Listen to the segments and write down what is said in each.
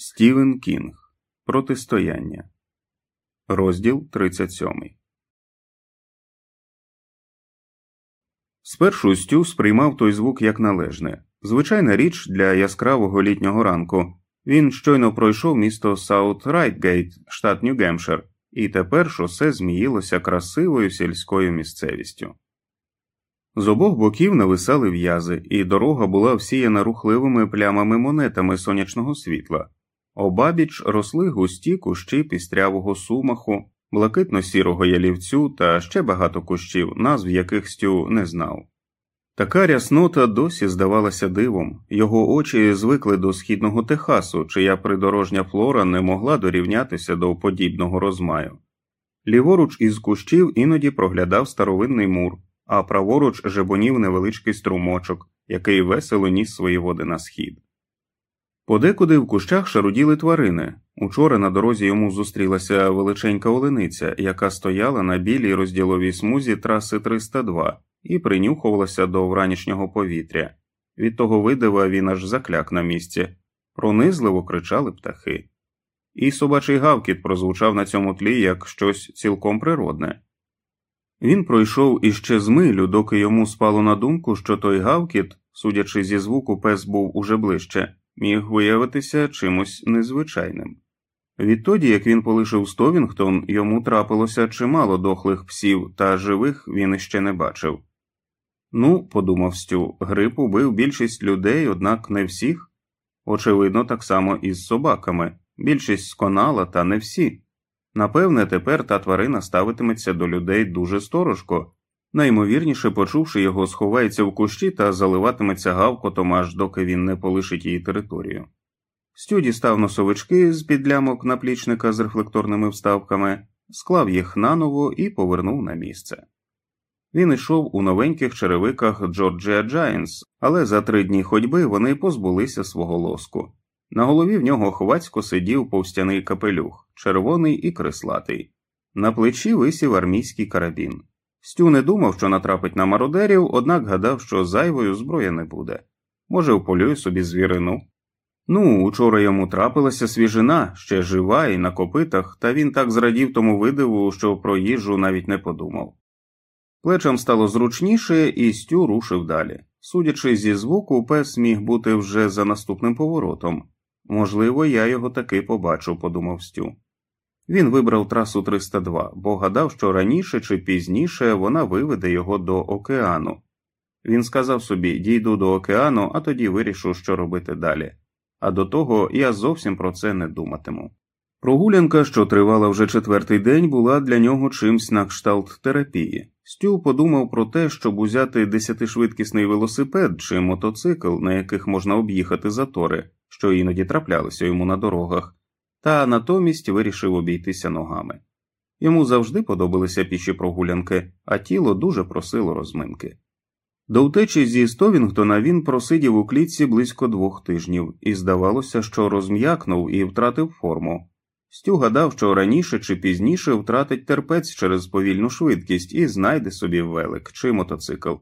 Стівен Кінг Протистояння. Розділ 37 Спершу Стю сприймав той звук як належне. Звичайна річ для яскравого літнього ранку. Він щойно пройшов місто Саут Райгейт, штат Нью-Гемпшир, і тепер шосе зміїлося красивою сільською місцевістю. З обох боків нависали в'язи, і дорога була всіяна рухливими плямами монетами сонячного світла. Обабіч росли густі кущі пістрявого сумаху, блакитно-сірого ялівцю та ще багато кущів, назв яких Стю не знав. Така ряснота досі здавалася дивом, його очі звикли до східного Техасу, чия придорожня флора не могла дорівнятися до подібного розмаю. Ліворуч із кущів іноді проглядав старовинний мур, а праворуч жебонів невеличкий струмочок, який весело ніс свої води на схід. Подекуди в кущах шаруділи тварини. Учора на дорозі йому зустрілася величенька олениця, яка стояла на білій розділовій смузі траси 302 і принюхувалася до вранішнього повітря. Від того видива він аж закляк на місці, пронизливо кричали птахи. І собачий гавкіт прозвучав на цьому тлі як щось цілком природне. Він пройшов іще з милю, доки йому спало на думку, що той гавкіт, судячи зі звуку, пес був уже ближче, міг виявитися чимось незвичайним. Відтоді, як він полишив Стовінгтон, йому трапилося чимало дохлих псів, та живих він іще не бачив. Ну, подумав Стю, грип убив більшість людей, однак не всіх. Очевидно, так само і з собаками. Більшість сконала, та не всі. Напевне, тепер та тварина ставитиметься до людей дуже сторожко, наймовірніше, почувши його, сховається в кущі та заливатиметься гавкотом, аж доки він не полишить її територію. Стю дістав носовички з під лямок наплічника з рефлекторними вставками, склав їх наново і повернув на місце. Він йшов у новеньких черевиках Джорджія Джайнтс, але за три дні ходьби вони позбулися свого лоску. На голові в нього хвацько сидів повстяний капелюх, червоний і крислатий. На плечі висів армійський карабін. Стю не думав, що натрапить на мародерів, однак гадав, що зайвою зброя не буде. Може, вполює собі звірину. Ну, учора йому трапилася свіжина, ще жива і на копитах, та він так зрадів тому видиву, що про їжу навіть не подумав. Плечам стало зручніше, і Стю рушив далі. Судячи зі звуку, пес міг бути вже за наступним поворотом. Можливо, я його таки побачу, подумав Стю. Він вибрав трасу 302, бо гадав, що раніше чи пізніше вона виведе його до океану. Він сказав собі дійду до океану, а тоді вирішу, що робити далі. А до того я зовсім про це не думатиму. Прогулянка, що тривала вже четвертий день, була для нього чимсь на кшталт терапії. Стю подумав про те, щоб узяти десятишвидкісний велосипед чи мотоцикл, на яких можна об'їхати затори, що іноді траплялися йому на дорогах, та натомість вирішив обійтися ногами. Йому завжди подобалися піші прогулянки, а тіло дуже просило розминки. До втечі зі Стовінгтона він просидів у клітці близько двох тижнів, і здавалося, що розм'якнув і втратив форму. Стю гадав, що раніше чи пізніше втратить терпець через повільну швидкість і знайде собі велик чи мотоцикл.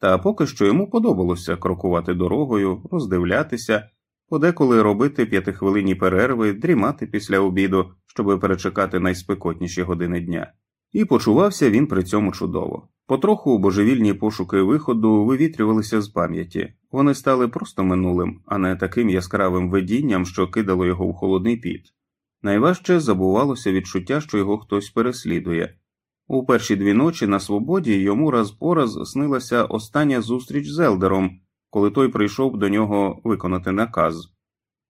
Та поки що йому подобалося крокувати дорогою, роздивлятися, подеколи робити п'ятихвилинні перерви, дрімати після обіду, щоби перечекати найспекотніші години дня. І почувався він при цьому чудово. Потроху божевільні пошуки виходу вивітрювалися з пам'яті, вони стали просто минулим, а не таким яскравим видінням, що кидало його в холодний піт. Найважче забувалося відчуття, що його хтось переслідує. У перші дві ночі на свободі йому раз по раз снилася остання зустріч з Елдером, коли той прийшов до нього виконати наказ.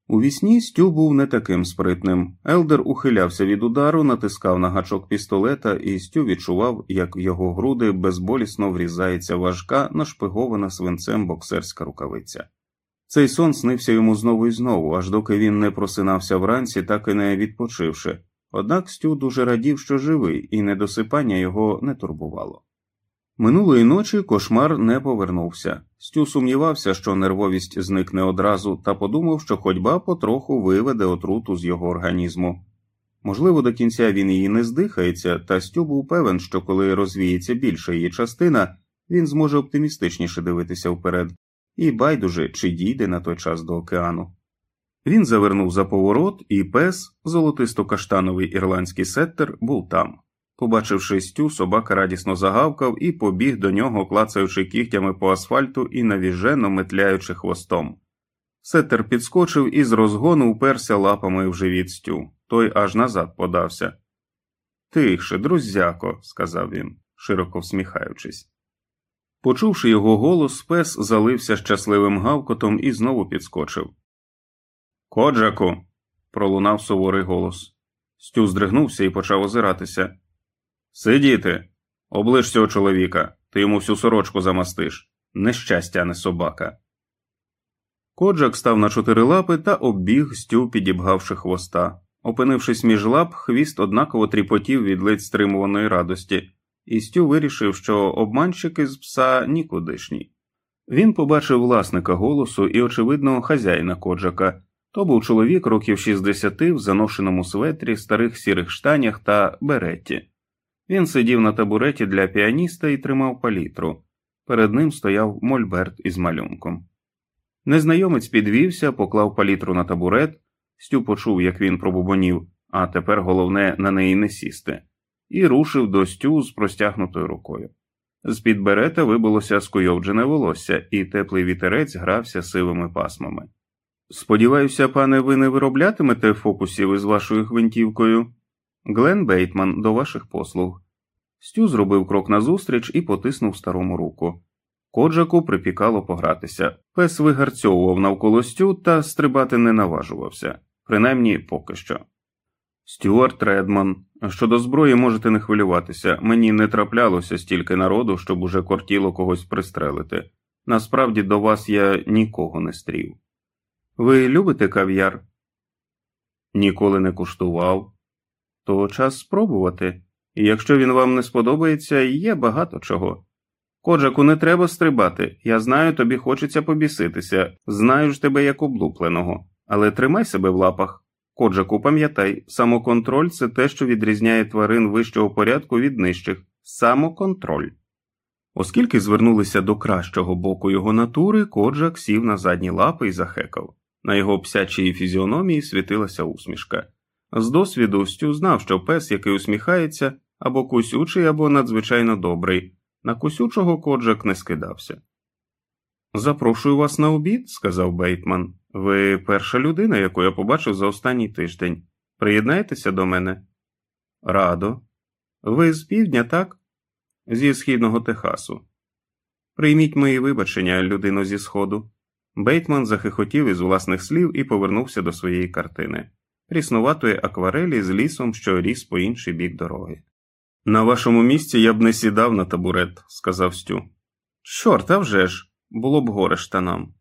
У вісні Стю був не таким спритним. Елдер ухилявся від удару, натискав на гачок пістолета, і Стю відчував, як в його груди безболісно врізається важка, нашпигована свинцем боксерська рукавиця. Цей сон снився йому знову і знову, аж доки він не просинався вранці, так і не відпочивши. Однак Стю дуже радів, що живий, і недосипання його не турбувало. Минулої ночі кошмар не повернувся. Стю сумнівався, що нервовість зникне одразу, та подумав, що ходьба потроху виведе отруту з його організму. Можливо, до кінця він її не здихається, та Стю був певен, що коли розвіється більша її частина, він зможе оптимістичніше дивитися вперед, і байдуже, чи дійде на той час до океану. Він завернув за поворот, і пес, золотисто-каштановий ірландський сеттер, був там. Побачивши стю, собака радісно загавкав і побіг до нього, клацаючи кігтями по асфальту і навіжено метляючи хвостом. Сеттер підскочив і з розгону уперся лапами в живіт стю. Той аж назад подався. Тихше, друзяко, сказав він, широко всміхаючись. Почувши його голос, пес залився щасливим гавкотом і знову підскочив. Коджаку. пролунав суворий голос. Стю здригнувся і почав озиратися. Сидіти, оближ цього чоловіка, ти йому всю сорочку замастиш. Нещастя, не собака. Коджак став на чотири лапи та оббіг стю, підібгавши хвоста. Опинившись між лап, хвіст однаково тріпотів від ледь стримуваної радості, і Стю вирішив, що обманщики з пса нікудишні. Він побачив власника голосу і, очевидно, хазяїна коджака. То був чоловік років 60 в заношеному светрі, старих сірих штанях та береті. Він сидів на табуреті для піаніста і тримав палітру. Перед ним стояв мольберт із малюнком. Незнайомець підвівся, поклав палітру на табурет. Стю почув, як він пробубонів, а тепер головне на неї не сісти, і рушив до стю з простягнутою рукою. З під берета вибилося скуйовджене волосся, і теплий вітерець грався сивими пасмами. Сподіваюся, пане, ви не вироблятимете фокусів із вашою гвинтівкою? Глен Бейтман до ваших послуг. Стю зробив крок назустріч і потиснув старому руку. Коджаку припікало погратися. Пес вигарцьовував навколо стю та стрибати не наважувався принаймні поки що. Стюарт Редман, щодо зброї можете не хвилюватися, мені не траплялося стільки народу, щоб уже кортіло когось пристрелити. Насправді до вас я нікого не стрів. Ви любите кав'яр? Ніколи не куштував. То час спробувати, і якщо він вам не сподобається, є багато чого. Коджаку, не треба стрибати. Я знаю, тобі хочеться побіситися, знаю ж тебе як облупленого. Але тримай себе в лапах. Коджаку, пам'ятай, самоконтроль це те, що відрізняє тварин вищого порядку від нижчих самоконтроль. Оскільки звернулися до кращого боку його натури, коджак сів на задні лапи і захекав. На його псячій фізіономії світилася усмішка. З досвіду Стю знав, що пес, який усміхається, або кусючий, або надзвичайно добрий, на кусючого коджак не скидався. Запрошую вас на обід, сказав Бейтман. Ви перша людина, яку я побачив за останній тиждень. Приєднаєтеся до мене? Радо. Ви з півдня, так? Зі східного Техасу. Прийміть мої вибачення, людино зі сходу. Бейтман захихотів із власних слів і повернувся до своєї картини, пріснуватої акварелі з лісом, що ріс по інший бік дороги. На вашому місці я б не сідав на табурет, сказав Стю. Чорт, а вже ж, було б горе штанам.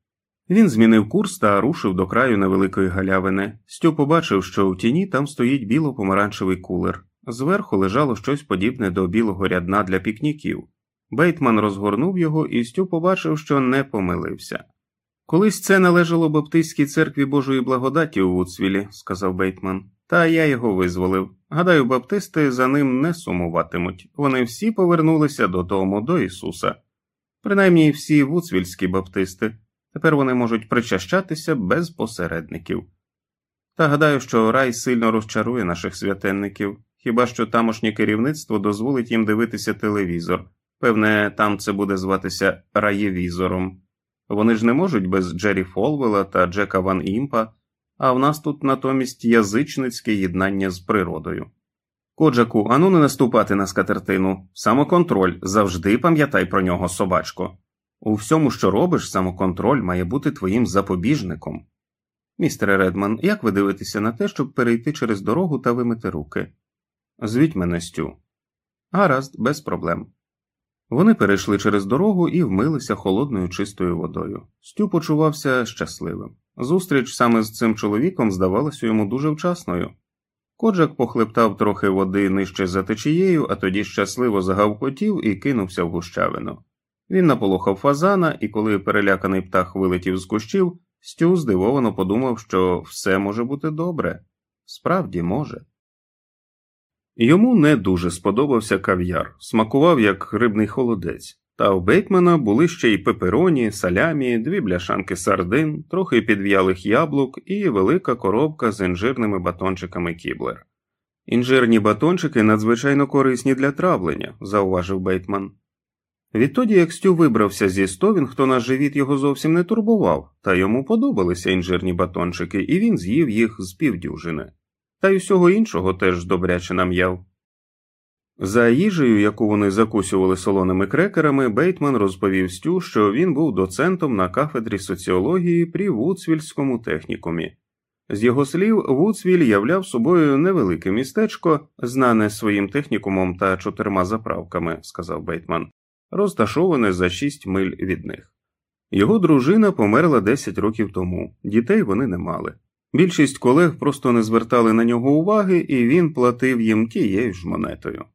Він змінив курс та рушив до краю невеликої галявини. Стю побачив, що у тіні там стоїть біло-помаранчевий кулер. Зверху лежало щось подібне до білого рядна для пікніків. Бейтман розгорнув його, і Стю побачив, що не помилився. Колись це належало Баптистській церкві Божої благодаті у Вудсвілі, сказав Бейтман, та я його визволив. Гадаю, баптисти за ним не сумуватимуть. Вони всі повернулися додому до Ісуса. Принаймні всі вудсвільські баптисти. Тепер вони можуть причащатися без посередників. Та гадаю, що рай сильно розчарує наших святенників, хіба що тамошнє керівництво дозволить їм дивитися телевізор. Певне, там це буде зватися раєвізором. Вони ж не можуть без Джері Фолвела та Джека Ван Імпа, а в нас тут натомість язичницьке єднання з природою. Коджаку, ану не наступати на скатертину, самоконтроль, завжди пам'ятай про нього, собачко. У всьому, що робиш, самоконтроль має бути твоїм запобіжником. Містере Редман, як ви дивитеся на те, щоб перейти через дорогу та вимити руки? Звіть мене Стю. Гаразд, без проблем. Вони перейшли через дорогу і вмилися холодною чистою водою. Стю почувався щасливим. Зустріч саме з цим чоловіком здавалася йому дуже вчасною. Коджак похлептав трохи води нижче за течією, а тоді щасливо загавкотів і кинувся в гущавину. Він наполохав фазана, і коли переляканий птах вилетів з кущів, Стю здивовано подумав, що все може бути добре. Справді може. Йому не дуже сподобався кав'яр, смакував як рибний холодець. Та в Бейтмана були ще й пепероні, салямі, дві бляшанки сардин, трохи підв'ялих яблук і велика коробка з інжирними батончиками кіблер. Інжирні батончики надзвичайно корисні для травлення, зауважив Бейтман. Відтоді, як Стю вибрався зі Стовінгтона, наш живіт його зовсім не турбував, та йому подобалися інжирні батончики, і він з'їв їх з півдюжини, та й усього іншого теж добряче нам'яв. За їжею, яку вони закусювали солоними крекерами, Бейтман розповів Стю, що він був доцентом на кафедрі соціології при Вудсвільському технікумі. З його слів, Вудсвіль являв собою невелике містечко, знане своїм технікумом та чотирма заправками, сказав Бейтман, розташоване за шість миль від них. Його дружина померла 10 років тому, дітей вони не мали. Більшість колег просто не звертали на нього уваги, і він платив їм тією ж монетою.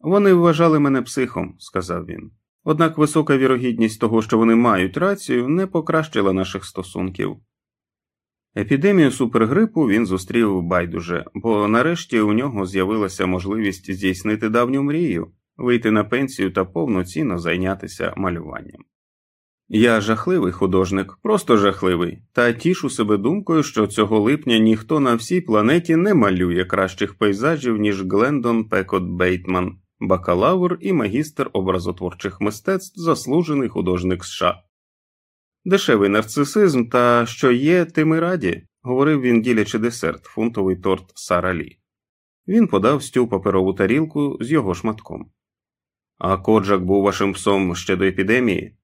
Вони вважали мене психом, сказав він. Однак висока вірогідність того, що вони мають рацію, не покращила наших стосунків. Епідемію супергрипу він зустрів байдуже, бо нарешті у нього з'явилася можливість здійснити давню мрію, вийти на пенсію та повноцінно зайнятися малюванням. Я жахливий художник, просто жахливий, та тішу себе думкою, що цього липня ніхто на всій планеті не малює кращих пейзажів, ніж Глендон Пекот Бейтман, бакалавр і магістр образотворчих мистецтв, заслужений художник США. Дешевий нарцисизм та що є, тим і раді, говорив він, ділячи десерт, фунтовий торт Сара Лі. Він подав стю паперову тарілку з його шматком. А коджак був вашим псом ще до епідемії?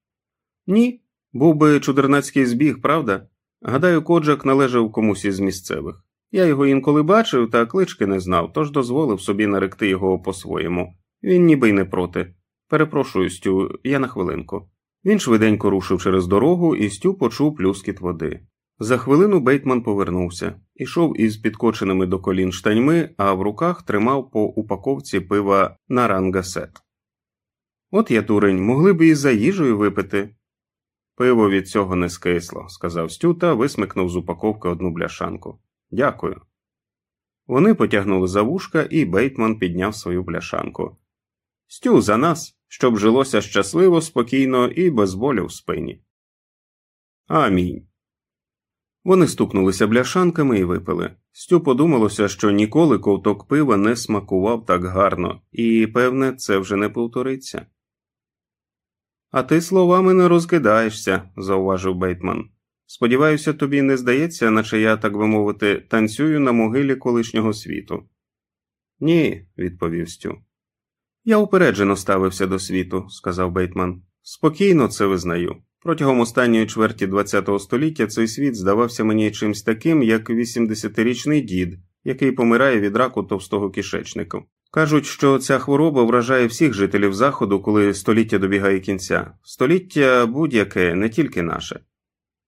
Ні, був би чудернацький збіг, правда? Гадаю, коджак належав комусь із місцевих. Я його інколи бачив, та клички не знав, тож дозволив собі наректи його по-своєму. Він ніби й не проти. Перепрошую, Стю, я на хвилинку. Він швиденько рушив через дорогу, і Стю почув плюскіт води. За хвилину Бейтман повернувся, ішов із підкоченими до колін штаньми, а в руках тримав по упаковці пива нарангасет. От я, дурень, могли б і за їжею випити. Пиво від цього не скисло, сказав Стю та висмикнув з упаковки одну бляшанку. Дякую. Вони потягнули за вушка, і Бейтман підняв свою бляшанку. Стю за нас, щоб жилося щасливо, спокійно і без болю в спині. Амінь. Вони стукнулися бляшанками і випили. Стю подумалося, що ніколи ковток пива не смакував так гарно, і, певне, це вже не повториться. А ти словами не розкидаєшся, зауважив Бейтман. Сподіваюся, тобі не здається, наче я, так би мовити, танцюю на могилі колишнього світу. Ні, відповів Стю. Я упереджено ставився до світу, сказав Бейтман. Спокійно це визнаю. Протягом останньої чверті ХХ століття цей світ здавався мені чимсь таким, як 80-річний дід, який помирає від раку товстого кишечника. Кажуть, що ця хвороба вражає всіх жителів заходу, коли століття добігає кінця. Століття будь-яке, не тільки наше.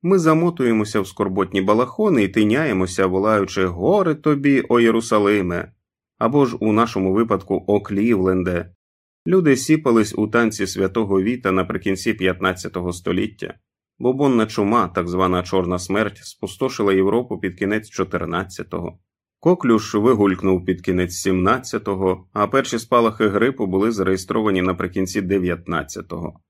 Ми замотуємося в скорботні балахони і тиняємося, волаючи горе тобі, о Єрусалиме, або ж у нашому випадку о Клівленде. Люди сіпались у танці святого Віта наприкінці 15 століття. Бобонна чума, так звана Чорна смерть, спустошила Європу під кінець 14-го. Коклюш вигулькнув під кінець 17-го, а перші спалахи грипу були зареєстровані наприкінці 19-го.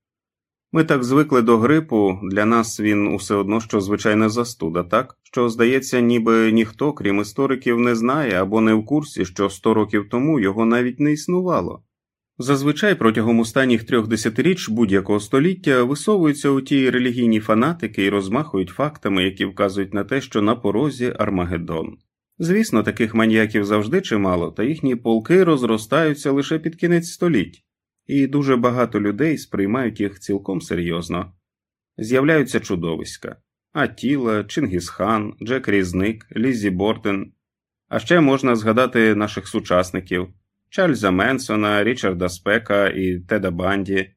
Ми так звикли до грипу, для нас він усе одно що звичайна застуда, так що, здається, ніби ніхто, крім істориків, не знає або не в курсі, що 100 років тому його навіть не існувало. Зазвичай протягом останніх трьох десятиріч будь-якого століття висовуються у ті релігійні фанатики і розмахують фактами, які вказують на те, що на порозі Армагеддон. Звісно, таких маніяків завжди чимало, та їхні полки розростаються лише під кінець століть, і дуже багато людей сприймають їх цілком серйозно. З'являються чудовиська Атіла, Чингісхан, Джек Різник, Лізі Бортен, а ще можна згадати наших сучасників. Чарльза Менсона, Річарда Спека і Теда Банді,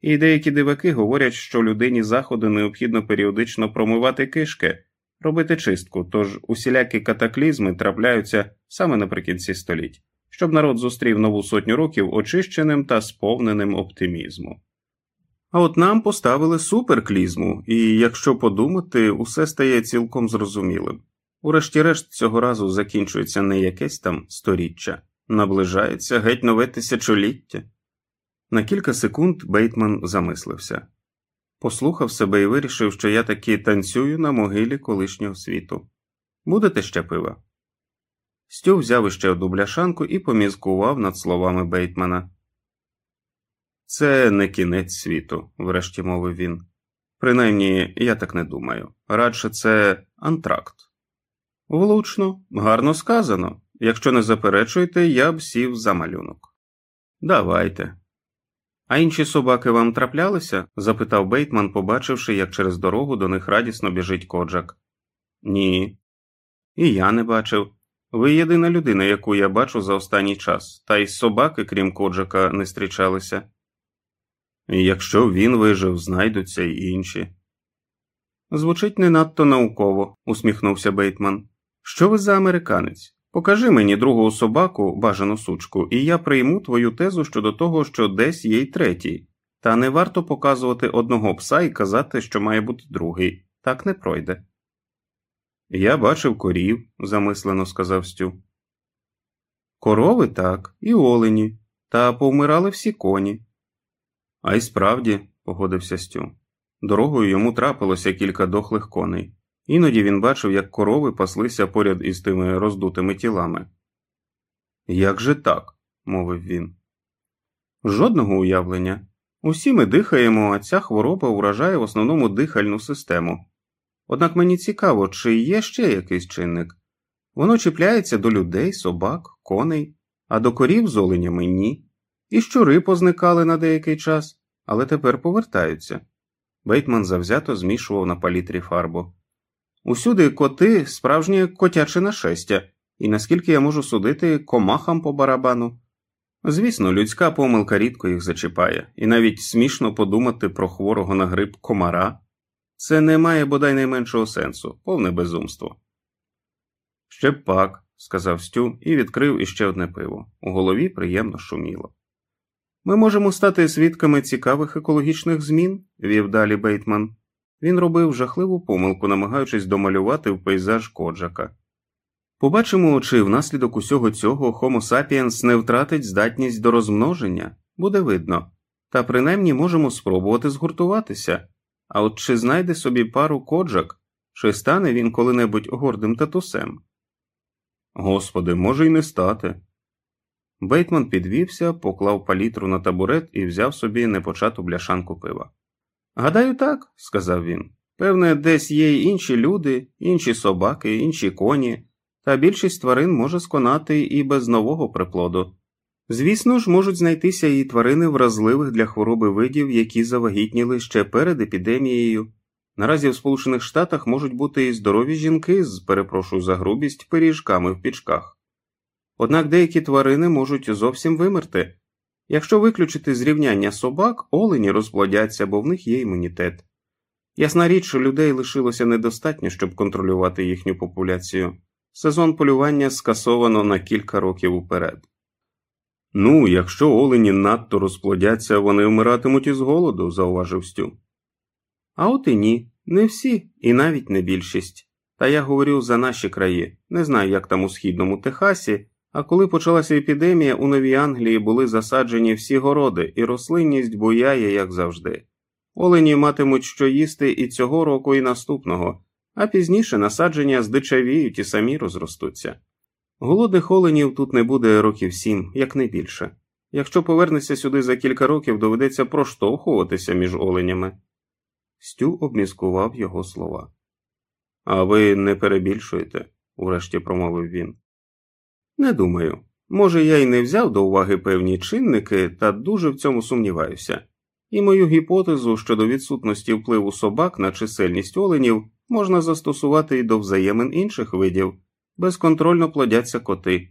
і деякі диваки говорять, що людині заходу необхідно періодично промивати кишки, робити чистку, тож усілякі катаклізми трапляються саме наприкінці століть, щоб народ зустрів нову сотню років очищеним та сповненим оптимізму. А от нам поставили суперклізму, і якщо подумати, усе стає цілком зрозумілим. Урешті-решт цього разу закінчується не якесь там сторіччя. Наближається геть нове тисячоліття. На кілька секунд Бейтман замислився, послухав себе і вирішив, що я таки танцюю на могилі колишнього світу. Будете ще пива? Стю взяв іще одну бляшанку і помізкував над словами Бейтмана. Це не кінець світу, врешті мовив він. Принаймні, я так не думаю. Радше це антракт. Влучно, гарно сказано. Якщо не заперечуєте, я б сів за малюнок. Давайте. А інші собаки вам траплялися? запитав Бейтман, побачивши, як через дорогу до них радісно біжить коджак. Ні. І я не бачив. Ви єдина людина, яку я бачу за останній час, та й собаки, крім коджака, не зустрічалися. Якщо він вижив, знайдуться й інші. Звучить не надто науково, усміхнувся Бейтман. Що ви за американець? Покажи мені другу собаку, бажану сучку, і я прийму твою тезу щодо того, що десь є й третій, та не варто показувати одного пса і казати, що має бути другий, так не пройде. Я бачив корів, замислено сказав Стю. Корови так, і олені, та повмирали всі коні. А й справді, погодився Стю. Дорогою йому трапилося кілька дохлих коней. Іноді він бачив, як корови паслися поряд із тими роздутими тілами. Як же так? мовив він. Жодного уявлення. Усі ми дихаємо, а ця хвороба уражає в основному дихальну систему. Однак мені цікаво, чи є ще якийсь чинник. Воно чіпляється до людей, собак, коней, а до корів з оленями ні. І щури позникали на деякий час, але тепер повертаються. Бейтман завзято змішував на палітрі фарбу. Усюди коти справжнє котяче нашестя, і наскільки я можу судити, комахам по барабану. Звісно, людська помилка рідко їх зачіпає, і навіть смішно подумати про хворого на грип комара. Це не має бодай найменшого сенсу, повне безумство. Ще б пак, сказав Стю і відкрив іще одне пиво. У голові приємно шуміло. Ми можемо стати свідками цікавих екологічних змін, вів далі Бейтман. Він робив жахливу помилку, намагаючись домалювати в пейзаж коджака. Побачимо, чи внаслідок усього цього Homo sapiens не втратить здатність до розмноження, буде видно, та принаймні можемо спробувати згуртуватися. А от чи знайде собі пару коджак, чи стане він коли-небудь гордим татусем? Господи, може й не стати. Бейтман підвівся, поклав палітру на табурет і взяв собі непочату бляшанку пива. Гадаю, так, сказав він. Певне, десь є й інші люди, інші собаки, інші коні, та більшість тварин може сконати і без нового приплоду. Звісно ж, можуть знайтися і тварини вразливих для хвороби видів, які завагітніли ще перед епідемією. Наразі в Сполучених Штатах можуть бути і здорові жінки з, перепрошую за грубість, пиріжками в пічках. Однак деякі тварини можуть зовсім вимерти. Якщо виключити зрівняння собак, олені розплодяться, бо в них є імунітет. Ясна річ, що людей лишилося недостатньо, щоб контролювати їхню популяцію. Сезон полювання скасовано на кілька років уперед. Ну, якщо олені надто розплодяться, вони вмиратимуть із голоду, зауважив Стю. А от і ні, не всі, і навіть не більшість. Та я говорю за наші краї, не знаю, як там у східному Техасі, а коли почалася епідемія, у Новій Англії були засаджені всі городи, і рослинність буяє, як завжди. Олені матимуть що їсти і цього року, і наступного, а пізніше насадження здичавіють і самі розростуться. Голодних оленів тут не буде років сім, як не більше. Якщо повернешся сюди за кілька років, доведеться проштовхуватися між оленями. Стю обміскував його слова. А ви не перебільшуєте, урешті промовив він. Не думаю. Може, я й не взяв до уваги певні чинники, та дуже в цьому сумніваюся, і мою гіпотезу щодо відсутності впливу собак на чисельність оленів можна застосувати і до взаємин інших видів, безконтрольно плодяться коти.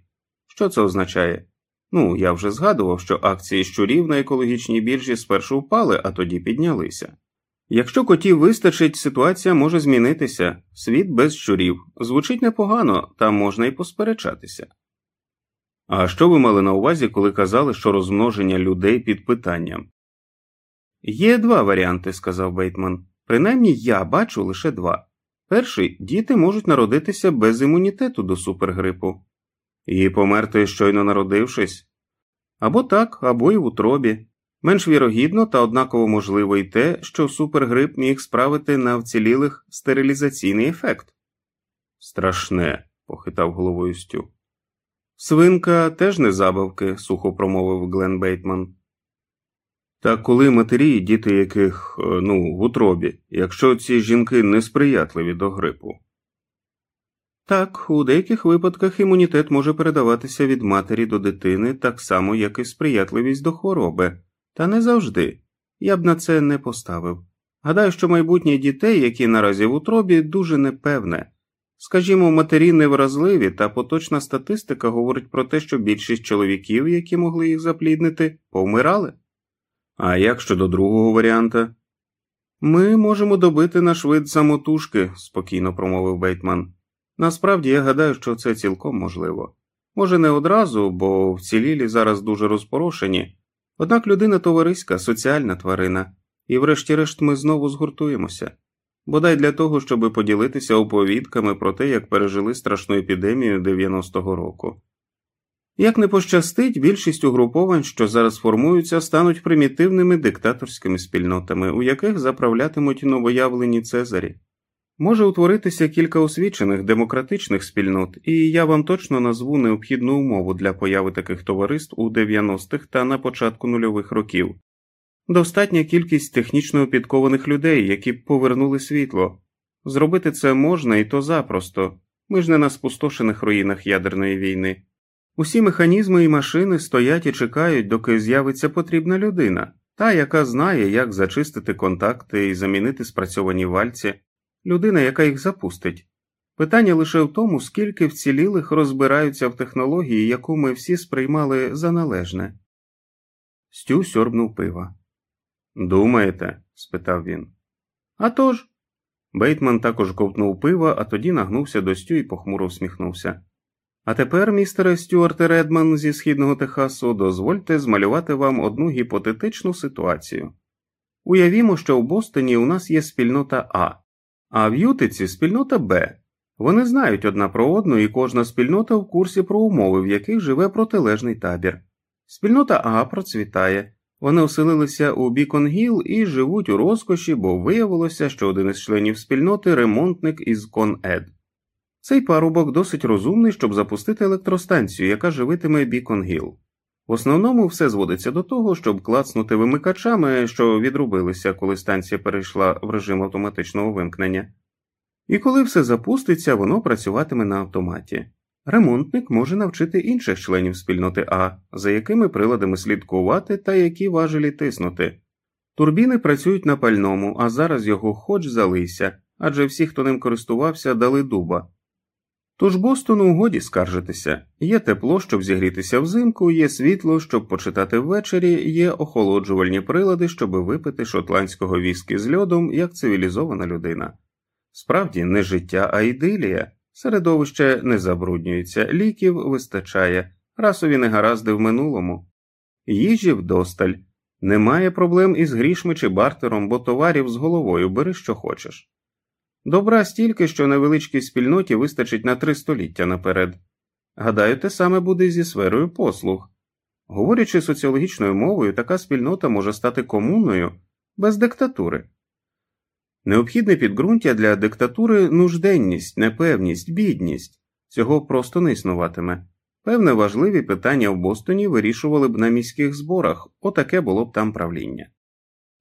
Що це означає? Ну, я вже згадував, що акції щурів на екологічній біржі спершу впали, а тоді піднялися. Якщо котів вистачить, ситуація може змінитися, світ без щурів звучить непогано, та можна й посперечатися. А що ви мали на увазі, коли казали, що розмноження людей під питанням? Є два варіанти, сказав Бейтман. Принаймні я бачу лише два. Перший діти можуть народитися без імунітету до супергрипу і померти, щойно народившись. Або так, або й в утробі. Менш вірогідно та однаково можливо й те, що супергрип міг справити на вцілілих стерилізаційний ефект. Страшне, похитав головою Стю. Свинка теж не забавки, сухо промовив Глен Бейтман. Та коли матері діти яких, е, ну, в утробі, якщо ці жінки несприятливі до грипу. Так, у деяких випадках імунітет може передаватися від матері до дитини так само, як і сприятливість до хвороби, та не завжди. Я б на це не поставив. Гадаю, що майбутнє дітей, які наразі в утробі, дуже непевне. Скажімо, матері невразливі, та поточна статистика говорить про те, що більшість чоловіків, які могли їх запліднити, повмирали. А як щодо другого варіанта? Ми можемо добити наш вид самотужки, спокійно промовив Бейтман. Насправді я гадаю, що це цілком можливо. Може, не одразу, бо вцілілі зараз дуже розпорошені, однак людина товариська, соціальна тварина, і врешті-решт ми знову згуртуємося бодай для того, щоб поділитися оповідками про те, як пережили страшну епідемію 90-го року. Як не пощастить, більшість угруповань, що зараз формуються, стануть примітивними диктаторськими спільнотами, у яких заправлятимуть новоявлені Цезарі. Може утворитися кілька освічених демократичних спільнот, і я вам точно назву необхідну умову для появи таких товариств у 90-х та на початку нульових років достатня кількість технічно підкованих людей, які б повернули світло. Зробити це можна і то запросто, ми ж не на спустошених руїнах ядерної війни. Усі механізми і машини стоять і чекають, доки з'явиться потрібна людина, та, яка знає, як зачистити контакти і замінити спрацьовані вальці, людина, яка їх запустить. Питання лише в тому, скільки вцілілих розбираються в технології, яку ми всі сприймали за належне. Стю сьорбнув пива. Думаєте? спитав він. «А тож!» Бейтман також ковтнув пива, а тоді нагнувся до Стю і похмуро всміхнувся. А тепер, містере Стюарте Редман зі східного Техасу, дозвольте змалювати вам одну гіпотетичну ситуацію. Уявімо, що в Бостоні у нас є спільнота А, а в Ютиці спільнота Б. Вони знають одна про одну, і кожна спільнота в курсі про умови, в яких живе протилежний табір. Спільнота А процвітає, вони оселилися у Бікон Гіл і живуть у розкоші, бо виявилося, що один із членів спільноти ремонтник із Кон-Ед. Цей парубок досить розумний, щоб запустити електростанцію, яка живитиме Бікон Гіл. В основному все зводиться до того, щоб клацнути вимикачами, що відрубилися, коли станція перейшла в режим автоматичного вимкнення. І коли все запуститься, воно працюватиме на автоматі. Ремонтник може навчити інших членів спільноти А, за якими приладами слідкувати та які важелі тиснути. Турбіни працюють на пальному, а зараз його хоч залийся, адже всі, хто ним користувався, дали дуба. Тож Бостону годі скаржитися є тепло, щоб зігрітися взимку, є світло, щоб почитати ввечері, є охолоджувальні прилади, щоб випити шотландського віскі з льодом як цивілізована людина. Справді не життя, а ідилія. Середовище не забруднюється, ліків вистачає, расові негаразди в минулому, їжі вдосталь, немає проблем із грішми чи бартером, бо товарів з головою бери, що хочеш. Добра стільки, що невеличкій спільноті вистачить на три століття наперед. Гадаю, те саме буде зі сферою послуг. Говорячи соціологічною мовою, така спільнота може стати комуною без диктатури. Необхідне підґрунтя для диктатури нужденність, непевність, бідність цього просто не існуватиме. Певне важливі питання в Бостоні вирішували б на міських зборах, отаке було б там правління.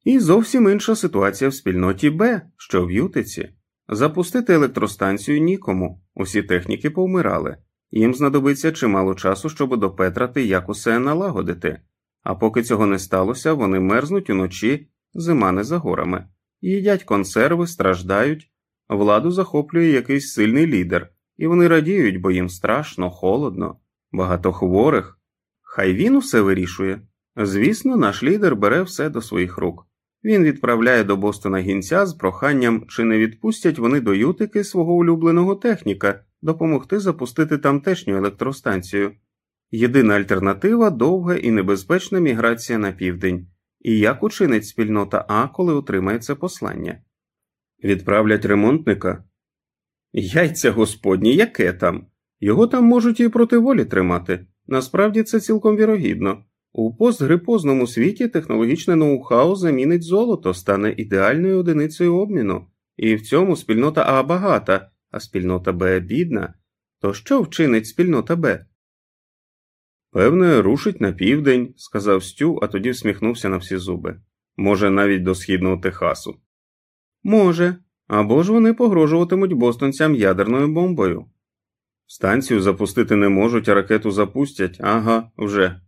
І зовсім інша ситуація в спільноті Б, що в Ютиці. Запустити електростанцію нікому, усі техніки повмирали, їм знадобиться чимало часу, щоб допетрати, як усе налагодити, а поки цього не сталося, вони мерзнуть уночі, зима не за горами їдять консерви, страждають, владу захоплює якийсь сильний лідер, і вони радіють, бо їм страшно, холодно, багато хворих. Хай він усе вирішує. Звісно, наш лідер бере все до своїх рук. Він відправляє до Бостона гінця з проханням, чи не відпустять вони до Ютики свого улюбленого техніка допомогти запустити тамтешню електростанцію. Єдина альтернатива довга і небезпечна міграція на південь. І як учинить спільнота А, коли отримає це послання? Відправлять ремонтника? Яйця господні, яке там? Його там можуть і проти волі тримати. Насправді це цілком вірогідно. У постгрипозному світі технологічне ноу-хау замінить золото, стане ідеальною одиницею обміну, і в цьому спільнота А багата, а спільнота Б бідна. То що вчинить спільнота Б? Певне, рушить на південь, сказав Стю, а тоді всміхнувся на всі зуби. Може, навіть до східного Техасу. Може, або ж вони погрожуватимуть бостонцям ядерною бомбою. Станцію запустити не можуть, а ракету запустять, ага, вже.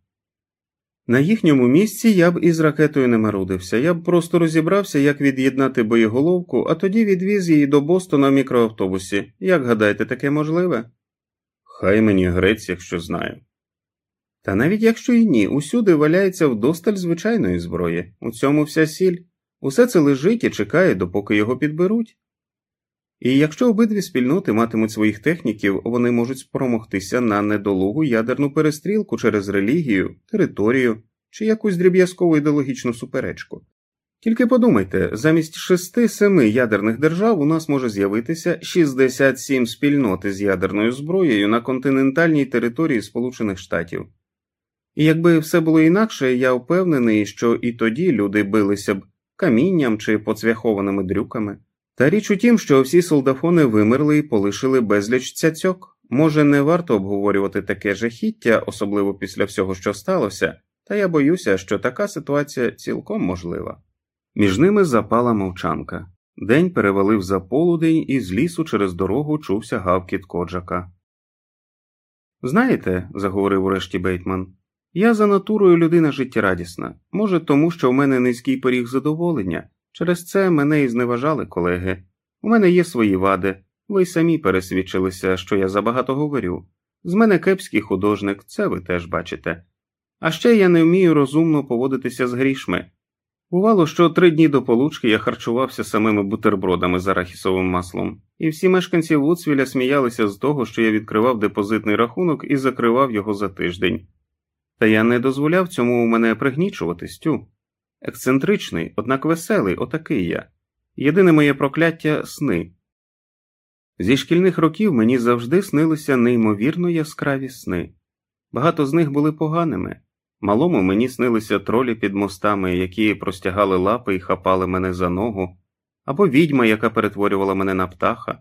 На їхньому місці я б із ракетою не марудився, я б просто розібрався, як від'єднати боєголовку, а тоді відвіз її до Бостона в мікроавтобусі. Як гадаєте, таке можливе? Хай мені грець, якщо знаю. Та навіть якщо і ні, усюди валяється вдосталь звичайної зброї, у цьому вся сіль, усе це лежить і чекає, допоки його підберуть. І якщо обидві спільноти матимуть своїх техніків, вони можуть спромогтися на недолугу ядерну перестрілку через релігію, територію чи якусь дріб'язкову ідеологічну суперечку. Тільки подумайте, замість шести семи ядерних держав у нас може з'явитися 67 спільноти з ядерною зброєю на континентальній території Сполучених Штатів. І якби все було інакше, я впевнений, що і тоді люди билися б камінням чи поцвяхованими дрюками. Та річ у тім, що всі солдафони вимерли і полишили безліч цяцьок. Може, не варто обговорювати таке жахіття, особливо після всього, що сталося, та я боюся, що така ситуація цілком можлива. Між ними запала мовчанка. День перевалив за полудень, і з лісу через дорогу чувся гавкіт коджака. Знаєте, заговорив урешті Бейтман, я за натурою людина життєрадісна, може, тому що в мене низький поріг задоволення. Через це мене і зневажали колеги. У мене є свої вади, ви й самі пересвідчилися, що я забагато говорю. З мене кепський художник, це ви теж бачите. А ще я не вмію розумно поводитися з грішми. Бувало, що три дні до получки я харчувався самими бутербродами з арахісовим маслом, і всі мешканці Вудсвіля сміялися з того, що я відкривав депозитний рахунок і закривав його за тиждень. Та я не дозволяв цьому у мене пригнічувати, Стю. Ексцентричний, однак веселий, отакий я. Єдине моє прокляття сни. Зі шкільних років мені завжди снилися неймовірно яскраві сни. Багато з них були поганими. Малому мені снилися тролі під мостами, які простягали лапи і хапали мене за ногу, або відьма, яка перетворювала мене на птаха.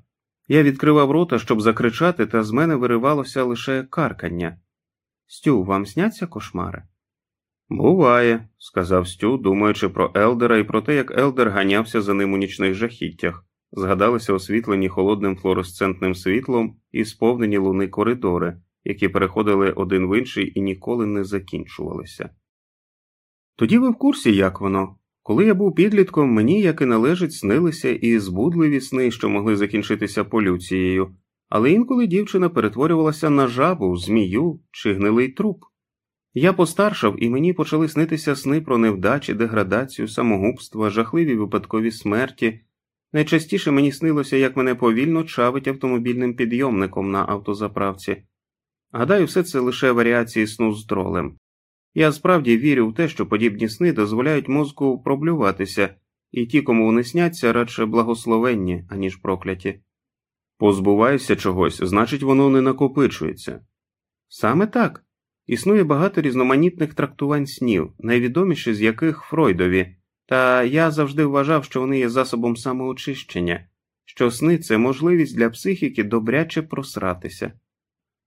Я відкривав рота, щоб закричати, та з мене виривалося лише каркання. Стю, вам сняться кошмари? Буває, сказав Стю, думаючи про Елдера і про те, як Елдер ганявся за ним у нічних жахіттях, згадалися освітлені холодним флуоресцентним світлом і сповнені луни коридори, які переходили один в інший і ніколи не закінчувалися. Тоді ви в курсі, як воно? Коли я був підлітком, мені, як і належить, снилися і збудливі сни, що могли закінчитися полюцією, але інколи дівчина перетворювалася на жабу, змію чи гнилий труп. Я постаршав, і мені почали снитися сни про невдачі, деградацію, самогубства, жахливі випадкові смерті. Найчастіше мені снилося, як мене повільно чавить автомобільним підйомником на автозаправці. Гадаю, все це лише варіації сну з тролем. Я справді вірю в те, що подібні сни дозволяють мозку проблюватися, і ті, кому вони сняться, радше благословенні, аніж прокляті. Позбуваюся чогось, значить, воно не накопичується. Саме так. Існує багато різноманітних трактувань снів, найвідоміші з яких Фройдові, та я завжди вважав, що вони є засобом самоочищення, що сни це можливість для психіки добряче просратися.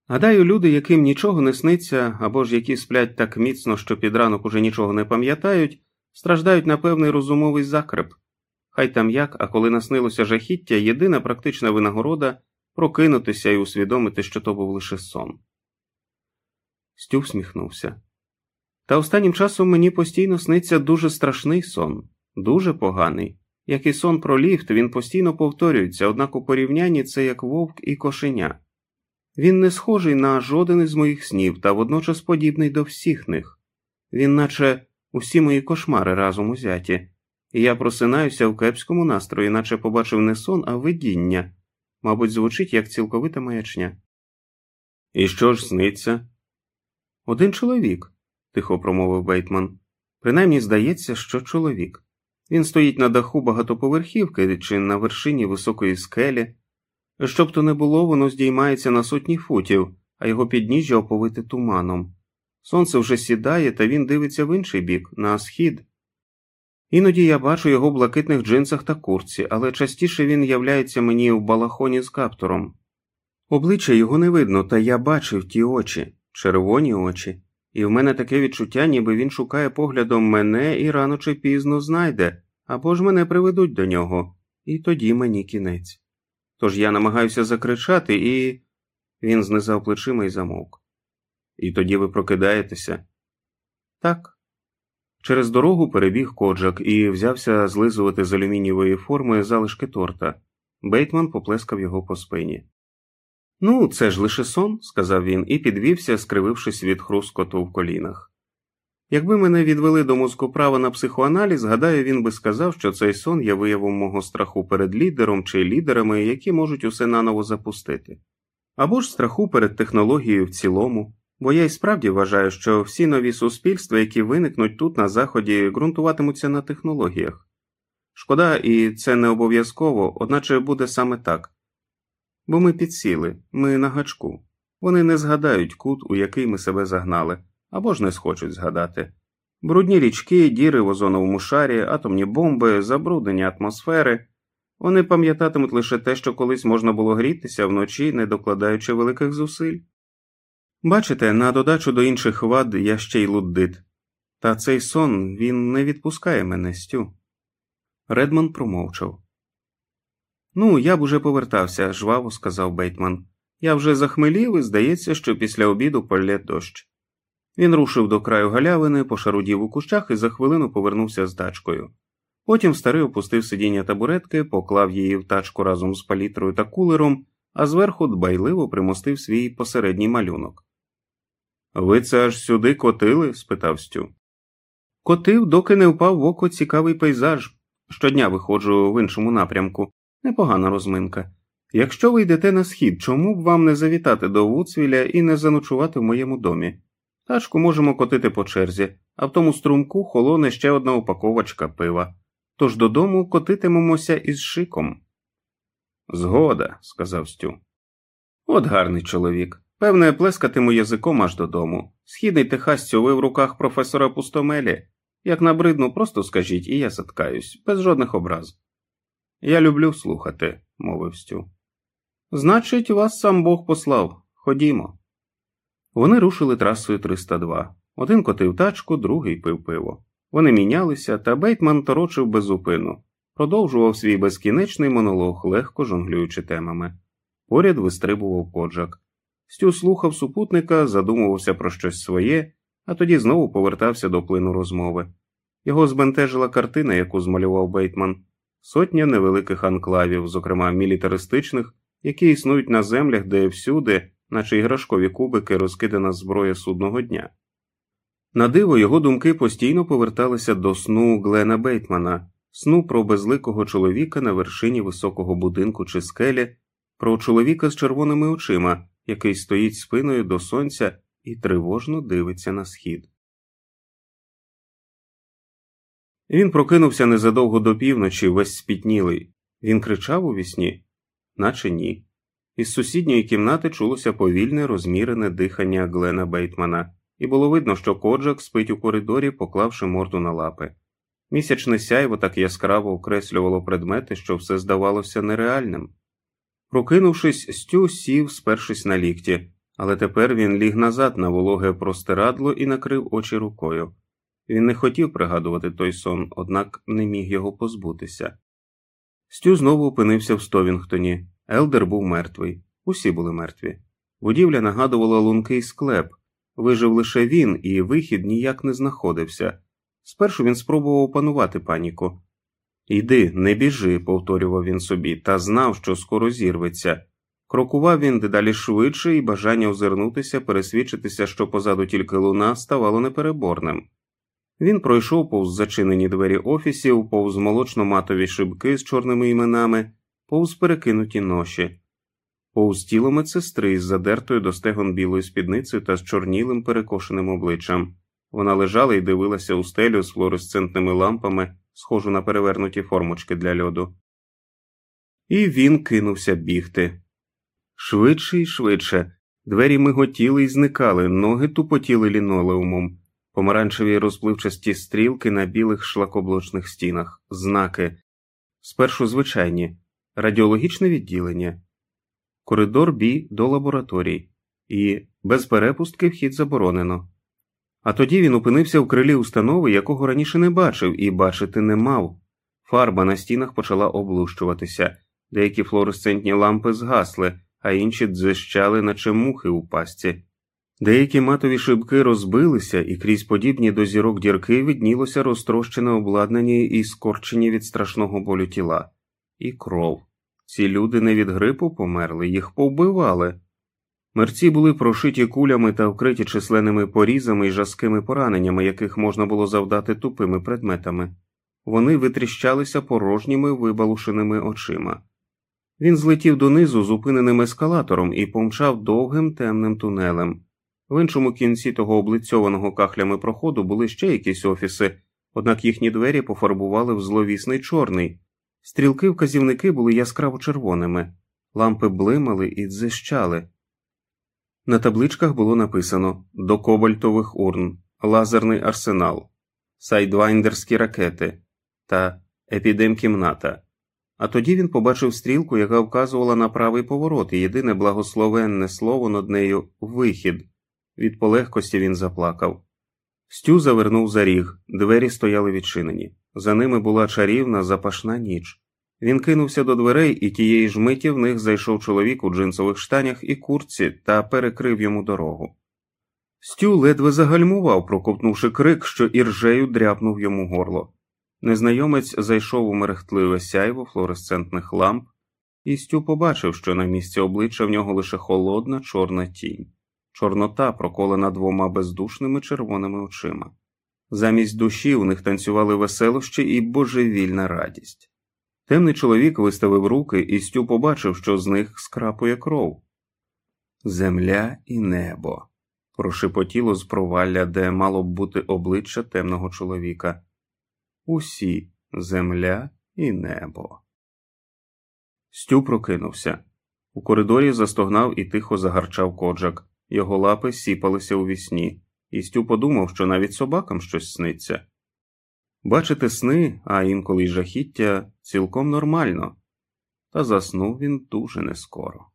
Гадаю, люди, яким нічого не сниться, або ж які сплять так міцно, що під ранок уже нічого не пам'ятають, страждають на певний розумовий закреп. Хай там як, а коли наснилося жахіття, єдина практична винагорода прокинутися і усвідомити, що то був лише сон. Стю всміхнувся. Та останнім часом мені постійно сниться дуже страшний сон, дуже поганий. Як і сон про ліфт, він постійно повторюється, однак у порівнянні це як вовк і кошеня. Він не схожий на жоден із моїх снів та водночас подібний до всіх них. Він, наче усі мої кошмари разом узяті, і я просинаюся в кепському настрої, наче побачив не сон, а видіння, мабуть, звучить як цілковита маячня. І що ж сниться? Один чоловік, тихо промовив Бейтман. Принаймні здається, що чоловік. Він стоїть на даху багатоповерхівки чи на вершині високої скелі. Щоб то не було, воно здіймається на сотні футів, а його підніжжя оповите туманом. Сонце вже сідає, та він дивиться в інший бік, на схід. Іноді я бачу його в блакитних джинсах та курці, але частіше він являється мені в балахоні з каптуром. Обличчя його не видно, та я бачив ті очі, червоні очі, і в мене таке відчуття, ніби він шукає поглядом мене і рано чи пізно знайде, або ж мене приведуть до нього, і тоді мені кінець. Тож я намагаюся закричати, і. Він знизав плечима і замовк. І тоді ви прокидаєтеся? Так. Через дорогу перебіг коджак і взявся злизувати з алюмінієвої форми залишки торта. Бейтман поплескав його по спині. Ну, це ж лише сон, сказав він і підвівся, скривившись від хрускоту в колінах. Якби мене відвели до мозку права на психоаналіз, гадаю, він би сказав, що цей сон є виявом мого страху перед лідером чи лідерами, які можуть усе наново запустити, або ж страху перед технологією в цілому, бо я й справді вважаю, що всі нові суспільства, які виникнуть тут на заході, ґрунтуватимуться на технологіях. Шкода, і це не обов'язково, одначе буде саме так. Бо ми підсіли, ми на гачку. Вони не згадають кут, у який ми себе загнали, або ж не схочуть згадати. Брудні річки, діри в озоновому шарі, атомні бомби, забруднення атмосфери. Вони пам'ятатимуть лише те, що колись можна було грітися вночі, не докладаючи великих зусиль. Бачите, на додачу до інших вад я ще й луддит. Та цей сон він не відпускає мене стю. Редман промовчав. Ну, я б уже повертався, жваво сказав Бейтман. Я вже захмелів і здається, що після обіду полє дощ. Він рушив до краю галявини, пошарудів у кущах і за хвилину повернувся з тачкою. Потім старий опустив сидіння табуретки, поклав її в тачку разом з палітрою та кулером, а зверху дбайливо примостив свій посередній малюнок. Ви це аж сюди котили? спитав Стю. Котив, доки не впав в око цікавий пейзаж. Щодня виходжу в іншому напрямку. Непогана розминка. Якщо ви йдете на схід, чому б вам не завітати до Вудсвіля і не заночувати в моєму домі? Тачку можемо котити по черзі, а в тому струмку холоне ще одна упаковочка пива. Тож додому котитимемося із шиком. Згода, сказав Стю. От гарний чоловік. Певне, плескатиму язиком аж додому. Східний техасцю ви в руках професора Пустомелі. Як набридну, просто скажіть, і я заткаюсь, без жодних образ. Я люблю слухати, мовив Стю. Значить, вас сам Бог послав. Ходімо. Вони рушили трасою 302. Один котив тачку, другий пив пиво. Вони мінялися, та Бейтман торочив безупину, продовжував свій безкінечний монолог, легко жонглюючи темами. Поряд вистрибував коджак. Стю слухав супутника, задумувався про щось своє, а тоді знову повертався до плину розмови. Його збентежила картина, яку змалював Бейтман, сотня невеликих анклавів, зокрема мілітаристичних, які існують на землях, де всюди, наче іграшкові кубики, розкидана зброя судного дня. На диво його думки постійно поверталися до сну Глена Бейтмана, сну про безликого чоловіка на вершині високого будинку чи скелі, про чоловіка з червоними очима, який стоїть спиною до сонця і тривожно дивиться на схід. Він прокинувся незадовго до півночі, весь спітнілий. Він кричав у вісні? наче ні. Із сусідньої кімнати чулося повільне, розмірене дихання Глена Бейтмана, і було видно, що коджак спить у коридорі, поклавши морду на лапи. Місячне сяйво так яскраво окреслювало предмети, що все здавалося нереальним. Прокинувшись, Стю сів, спершись на лікті, але тепер він ліг назад на вологе простирадло і накрив очі рукою. Він не хотів пригадувати той сон, однак не міг його позбутися. Стю знову опинився в Стовінгтоні. Елдер був мертвий, усі були мертві. Будівля нагадувала лункий склеп, вижив лише він, і вихід ніяк не знаходився. Спершу він спробував опанувати паніку. Йди, не біжи, повторював він собі, та знав, що скоро зірветься. Крокував він дедалі швидше, і бажання озирнутися, пересвідчитися, що позаду тільки луна, ставало непереборним. Він пройшов повз зачинені двері офісів, повз молочно-матові шибки з чорними іменами, повз перекинуті ноші, повз тіло медсестри з задертою до стегон білою спідницею та з чорнілим перекошеним обличчям. Вона лежала і дивилася у стелю з флуоресцентними лампами, схожу на перевернуті формочки для льоду. І він кинувся бігти. Швидше і швидше. Двері миготіли і зникали, ноги тупотіли лінолеумом, помаранчеві розпливчасті стрілки на білих шлакоблочних стінах, знаки, спершу звичайні, радіологічне відділення, коридор бі до лабораторій, і без перепустки вхід заборонено. А тоді він опинився в крилі установи, якого раніше не бачив і бачити не мав. Фарба на стінах почала облущуватися, деякі флуоресцентні лампи згасли, а інші дзищали, наче мухи у пастці. Деякі матові шибки розбилися, і крізь подібні до зірок дірки виднілося розтрощене обладнання і скорчені від страшного болю тіла, і кров. Ці люди не від грипу померли, їх повбивали. Мерці були прошиті кулями та вкриті численними порізами і жаскими пораненнями, яких можна було завдати тупими предметами. Вони витріщалися порожніми вибалушеними очима. Він злетів донизу зупиненим ескалатором і помчав довгим темним тунелем. В іншому кінці того облицьованого кахлями проходу були ще якісь офіси, однак їхні двері пофарбували в зловісний чорний. Стрілки вказівники були яскраво червоними, лампи блимали і дзищали. На табличках було написано до кобальтових урн, лазерний арсенал, сайдвайндерські ракети та епідемкімната. А тоді він побачив стрілку, яка вказувала на правий поворот, і єдине благословенне слово над нею вихід. Від полегкості він заплакав. Стю завернув за ріг, двері стояли відчинені. За ними була чарівна запашна ніч. Він кинувся до дверей, і тієї ж миті в них зайшов чоловік у джинсових штанях і куртці та перекрив йому дорогу. Стю ледве загальмував, проковтнувши крик, що іржею дряпнув йому горло. Незнайомець зайшов у мерехтливе сяйво флуоресцентних ламп, і Стю побачив, що на місці обличчя в нього лише холодна чорна тінь, чорнота проколена двома бездушними червоними очима. Замість душі у них танцювали веселощі і божевільна радість. Темний чоловік виставив руки, і Стю побачив, що з них скрапує кров. Земля і небо. прошепотіло з провалля, де мало б бути обличчя темного чоловіка. Усі земля і небо. Стю прокинувся. У коридорі застогнав і тихо загарчав коджак. Його лапи сіпалися у вісні, і Стю подумав, що навіть собакам щось сниться. Бачити сни, а інколи й жахіття цілком нормально, та заснув він дуже нескоро.